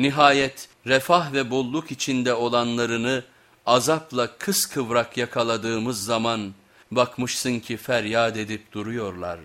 Nihayet refah ve bolluk içinde olanlarını azapla kıskıvrak yakaladığımız zaman bakmışsın ki feryat edip duruyorlar.